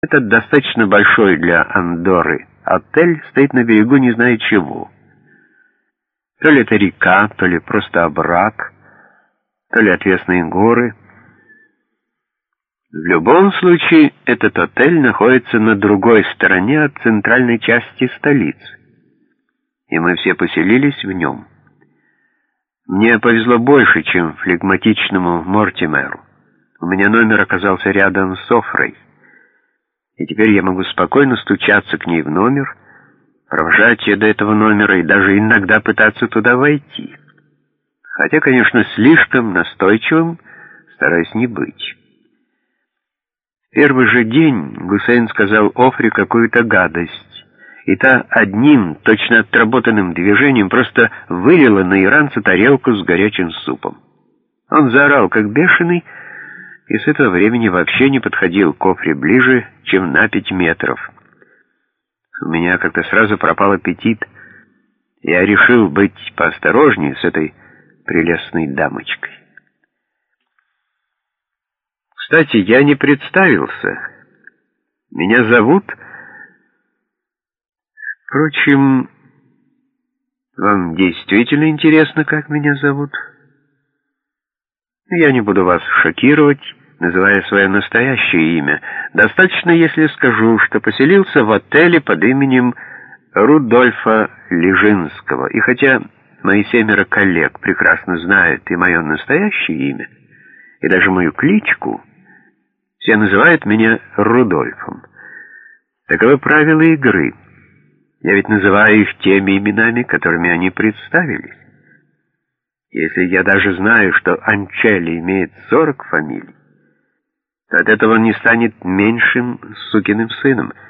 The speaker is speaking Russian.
Это достаточно большой для Андоры. Отель стоит на берегу не знаю чего. То ли это река, то ли просто обрак, то ли отвесные горы. В любом случае, этот отель находится на другой стороне от центральной части столицы, и мы все поселились в нем. Мне повезло больше, чем флегматичному Мортимеру. У меня номер оказался рядом с Софрой, и теперь я могу спокойно стучаться к ней в номер, провожать ее до этого номера и даже иногда пытаться туда войти. Хотя, конечно, слишком настойчивым стараюсь не быть. В первый же день Гусейн сказал Офре какую-то гадость, и та одним, точно отработанным движением просто вылила на иранца тарелку с горячим супом. Он заорал, как бешеный, и с этого времени вообще не подходил к Офре ближе, чем на пять метров. У меня как-то сразу пропал аппетит. Я решил быть поосторожнее с этой прелестной дамочкой. Кстати, я не представился. Меня зовут... Впрочем, вам действительно интересно, как меня зовут? Я не буду вас шокировать, называя свое настоящее имя. Достаточно, если скажу, что поселился в отеле под именем Рудольфа Лежинского. И хотя мои семеро коллег прекрасно знают и мое настоящее имя, и даже мою кличку, все называют меня Рудольфом. Таковы правила игры — я ведь называю их теми именами, которыми они представились. Если я даже знаю, что Анчелли имеет сорок фамилий, то от этого он не станет меньшим сукиным сыном —